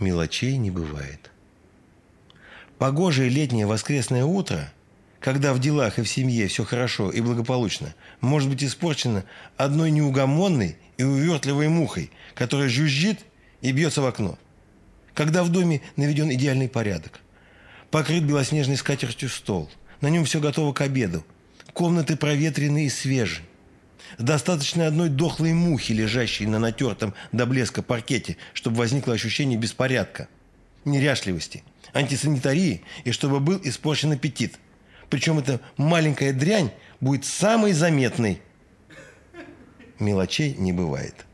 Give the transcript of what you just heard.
мелочей не бывает. Погожее летнее воскресное утро, когда в делах и в семье все хорошо и благополучно, может быть испорчено одной неугомонной и увертливой мухой, которая жужжит и бьется в окно. Когда в доме наведен идеальный порядок. Покрыт белоснежной скатертью стол. На нем все готово к обеду. Комнаты проветрены и свежи. Достаточно одной дохлой мухи, лежащей на натертом до блеска паркете, чтобы возникло ощущение беспорядка, неряшливости, антисанитарии и чтобы был испорчен аппетит. Причем эта маленькая дрянь будет самой заметной. Мелочей не бывает.